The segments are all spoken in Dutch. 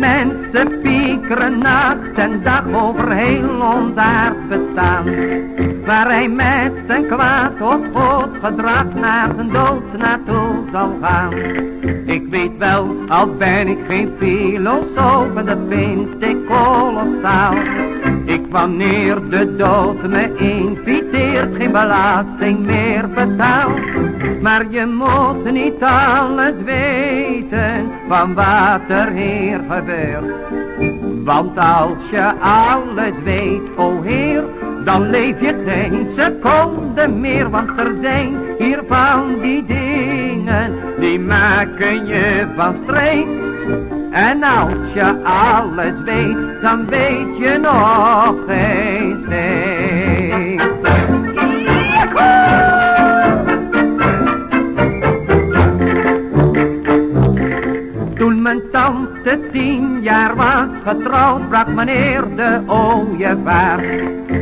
Mensen piekeren nacht en dag over heel ons bestaan. Waar hij met zijn kwaad of goed gedrag naar zijn dood naartoe zal gaan. Ik weet wel, al ben ik geen filosoof, dat vind ik kolossaal. Ik wanneer de dood me inviteert, geen belasting meer betaal. Maar je moet niet alles weten van wat er hier gebeurt. Want als je alles weet, o Heer, dan leef je geen seconde meer. Want er zijn hier van die dingen, die maken je van streek. En als je alles weet, dan weet je nog geen tante tien jaar was getrouwd, brak meneer de ooievaar.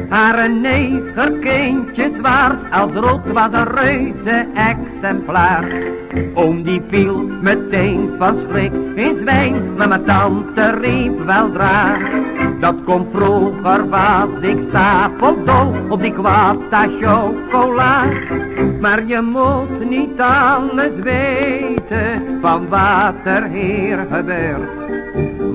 Haar negerkindjes waard, als rood was een reuze exemplaar. Oom die viel meteen van schrik in zwijn, maar mijn tante riep weldra. Dat komt vroeger was ik stapeldol op die kwata chocola. Maar je moet niet alles weten van wat er hier gebeurt.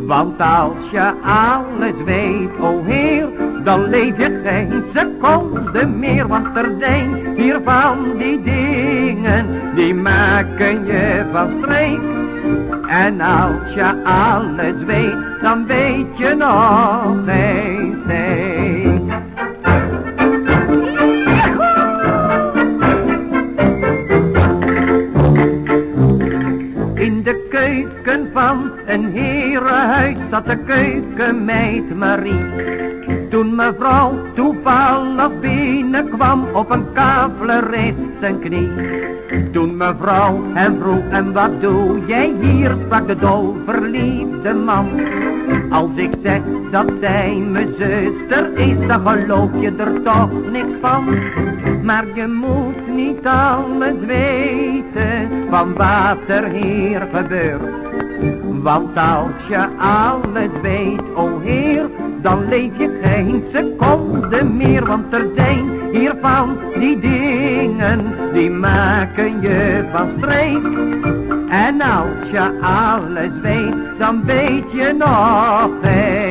Want als je alles weet, o Heer, dan leef je geen seconde meer. Want er zijn hier van die dingen, die maken je van streek. En als je alles weet, dan weet je nog geen steek. In de keuken van een herenhuis zat de keukenmeid Marie. Toen mevrouw toevallig binnenkwam op een kavler is zijn knie. Toen mevrouw hem vroeg en wat doe jij hier, sprak de dol verliefde man. Als ik zeg dat zij mijn zuster is, dan geloof je er toch niks van. Maar je moet niet alles weten van wat er hier gebeurt. Want als je alles weet, o Heer, dan leef je geen seconde meer. Want er zijn hiervan die dingen, die maken je van streek. En als je alles weet, dan weet je nog geen.